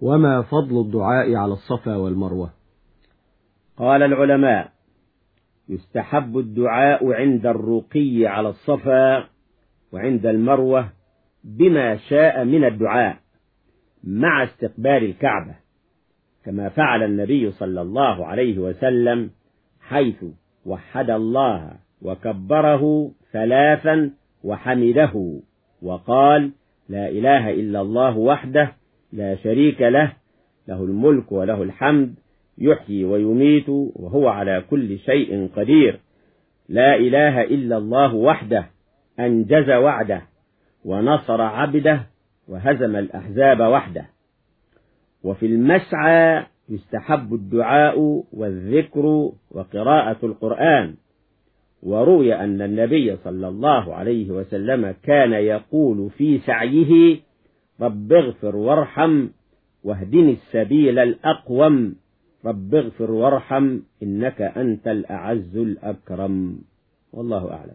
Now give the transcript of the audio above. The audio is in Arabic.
وما فضل الدعاء على الصفا والمروة. قال العلماء يستحب الدعاء عند الرقي على الصفا وعند المروة بما شاء من الدعاء مع استقبال الكعبة كما فعل النبي صلى الله عليه وسلم حيث وحد الله وكبره ثلاثا وحمده وقال لا إله إلا الله وحده لا شريك له له الملك وله الحمد يحيي ويميت وهو على كل شيء قدير. لا إله إلا الله وحده أنجز وعده ونصر عبده وهزم الأحزاب وحده. وفي المسعى يستحب الدعاء والذكر وقراءة القرآن. وروي أن النبي صلى الله عليه وسلم كان يقول في سعيه رب اغفر وارحم واهدني السبيل الأقوم. رب اغفر وارحم إنك أنت الأعز الأكرم. والله أعلم.